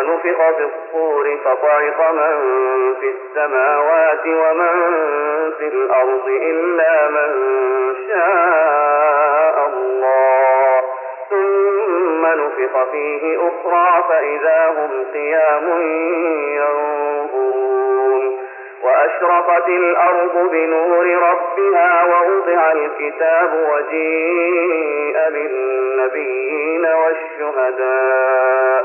ونفخ في الصور فصعق من في السماوات ومن في الأرض إلا من شاء الله. ثم نفخ فيه أخرى فإذا هم قيام ينظرون. وأشرقت الأرض بنور ربها ووضع الكتاب وجيء بالنبيين والشهداء.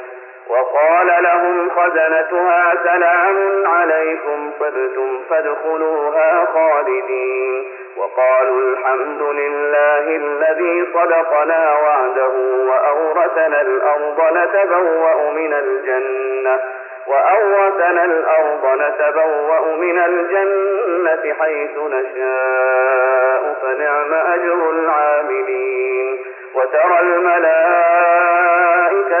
وقال لهم خزنتها سلام عليكم طبتم فادخلوها خالدين. وقالوا الحمد لله الذي صدقنا وعده وأورثنا الأرض نتبوأ من الجنة وأورثنا الأرض نتبوأ من الجنة حيث نشاء فنعم أجر العاملين. وترى الملائكة